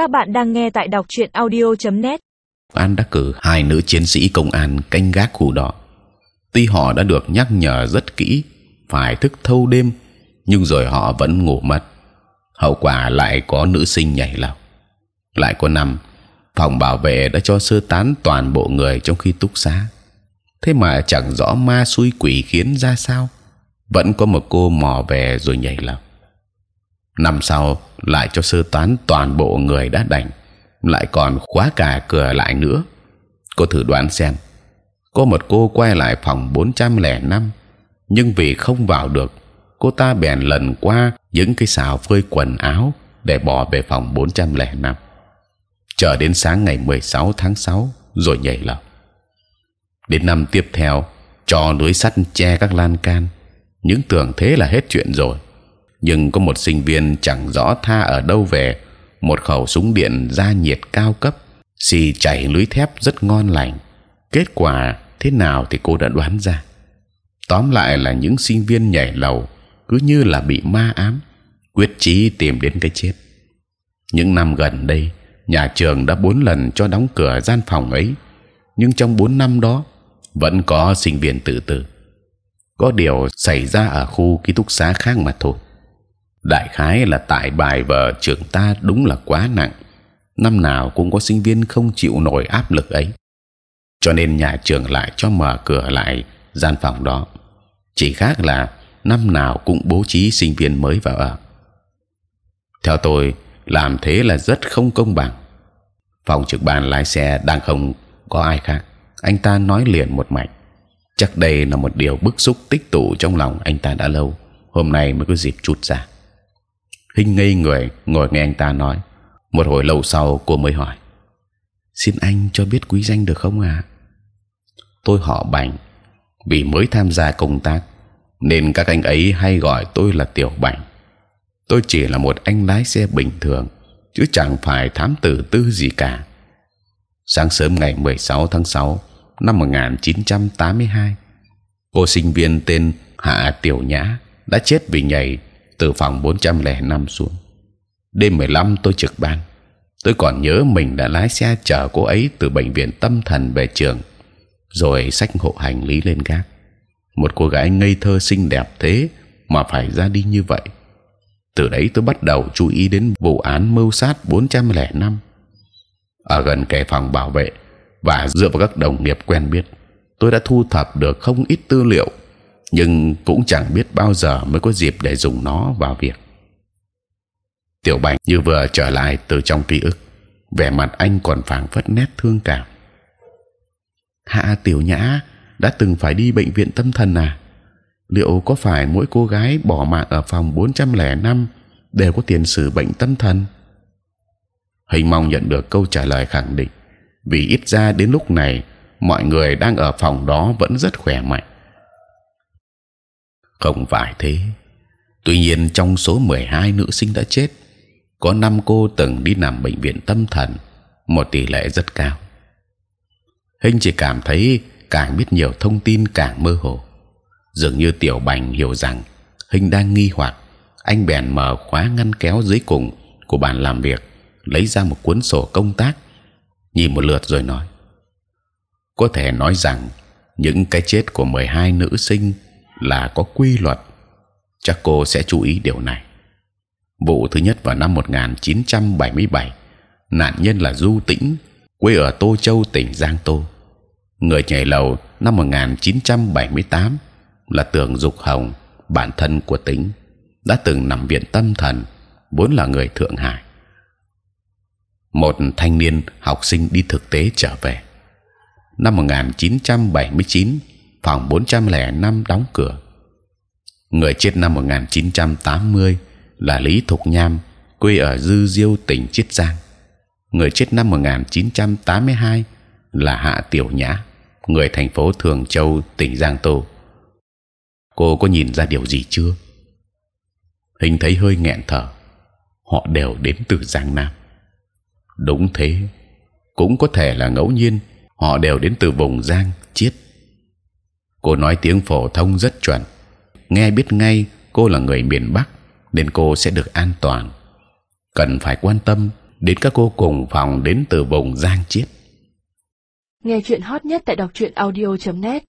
Các bạn đang nghe tại đọc truyện audio.net. An đã cử hai nữ chiến sĩ công an canh gác khu đó. Tuy họ đã được nhắc nhở rất kỹ phải thức thâu đêm, nhưng rồi họ vẫn ngủ mất. Hậu quả lại có nữ sinh nhảy lầu. Lại có năm phòng bảo vệ đã cho sơ tán toàn bộ người trong khi túc xá. Thế mà chẳng rõ ma xui quỷ khiến ra sao, vẫn có một cô mò về rồi nhảy lầu. Năm sau lại cho sơ tán toàn bộ người đã đành, lại còn khóa cả cửa lại nữa. Cô thử đoán xem, có một cô quay lại phòng 405 nhưng vì không vào được, cô ta bèn lần qua những cái xào phơi quần áo để bỏ về phòng 405 chờ đến sáng ngày 16 tháng 6 rồi nhảy lầu. Đến năm tiếp theo cho lưới sắt che các lan can, những tưởng thế là hết chuyện rồi. Nhưng có một sinh viên chẳng rõ tha ở đâu về một khẩu súng điện ra nhiệt cao cấp, xì chảy lưới thép rất ngon lành. Kết quả thế nào thì cô đã đoán ra. Tóm lại là những sinh viên nhảy lầu cứ như là bị ma ám, quyết chí tìm đến cái chết. Những năm gần đây nhà trường đã bốn lần cho đóng cửa gian phòng ấy, nhưng trong bốn năm đó vẫn có sinh viên tự tử. Có điều xảy ra ở khu ký túc xá khác mà thôi. Đại khái là tại bài vở trường ta đúng là quá nặng, năm nào cũng có sinh viên không chịu nổi áp lực ấy, cho nên nhà trường lại cho mở cửa lại gian phòng đó. Chỉ khác là năm nào cũng bố trí sinh viên mới vào ở. Theo tôi, làm thế là rất không công bằng. Phòng trực ban lái xe đang không có ai khác. Anh ta nói liền một mạch. Chắc đây là một điều bức xúc tích tụ trong lòng anh ta đã lâu. Hôm nay mới có dịp chút ra hình ngây người ngồi nghe anh ta nói. Một hồi lâu sau cô mới hỏi. Xin anh cho biết quý danh được không à tôi họ bành vì mới tham gia công tác nên các anh ấy hay gọi tôi là tiểu bành tôi chỉ là một anh lái xe bình thường chứ chẳng phải thám tử tư gì cả. Sáng sớm ngày 16 tháng 6 năm 1982, cô sinh viên tên Hạ Tiểu Nhã đã chết vì nhảy từ phòng 405 xuống. Đêm 15 tôi trực ban, tôi còn nhớ mình đã lái xe chở cô ấy từ bệnh viện tâm thần về trường, rồi xách hộ hành lý lên gác. Một cô gái ngây thơ xinh đẹp thế mà phải ra đi như vậy từ đấy tôi bắt đầu chú ý đến vụ án mưu sát 405 ở gần kề phòng bảo vệ và dựa vào các đồng nghiệp quen biết tôi đã thu thập được không ít tư liệu nhưng cũng chẳng biết bao giờ mới có dịp để dùng nó vào việc tiểu bạch như vừa trở lại từ trong ký ức vẻ mặt anh còn phảng phất nét thương cảm hạ tiểu nhã đã từng phải đi bệnh viện tâm thần à liệu có phải mỗi cô gái bỏ mạng ở phòng 405 đều có tiền sử bệnh tâm thần? Hình mong nhận được câu trả lời khẳng định, vì ít ra đến lúc này mọi người đang ở phòng đó vẫn rất khỏe mạnh. Không phải thế. Tuy nhiên trong số 12 nữ sinh đã chết, có năm cô từng đi nằm bệnh viện tâm thần, một tỷ lệ rất cao. Hình chỉ cảm thấy càng biết nhiều thông tin càng mơ hồ dường như tiểu bành hiểu rằng hình đang nghi hoặc anh bèn mở khóa ngăn kéo dưới cùng của bàn làm việc lấy ra một cuốn sổ công tác nhìn một lượt rồi nói có thể nói rằng những cái chết của 12 nữ sinh là có quy luật, chắc cô sẽ chú ý điều này. Vụ thứ nhất vào năm 1977 nạn nhân là du tĩnh, quê ở tô châu, tỉnh giang tô. Người nhảy lầu năm 1978 là tưởng dục hồng bản thân của tính đã từng nằm viện tâm thần, vốn là người thượng hải. Một thanh niên học sinh đi thực tế trở về. Năm 1979 phòng 405 đóng cửa người chết năm 1980 là Lý Thục Nham quê ở Dư Diêu tỉnh Chiết Giang người chết năm 1982 là Hạ Tiểu Nhã người thành phố Thường Châu tỉnh Giang Tô cô có nhìn ra điều gì chưa? Hình thấy hơi nghẹn thở. Họ đều đến từ Giang Nam. Đúng thế, cũng có thể là ngẫu nhiên. Họ đều đến từ vùng Giang Chiết. Cô nói tiếng phổ thông rất chuẩn, nghe biết ngay cô là người miền Bắc, nên cô sẽ được an toàn. Cần phải quan tâm đến các cô cùng phòng đến từ vùng Giang Chiết. Nghe chuyện hot nhất tại đọc truyện audio.net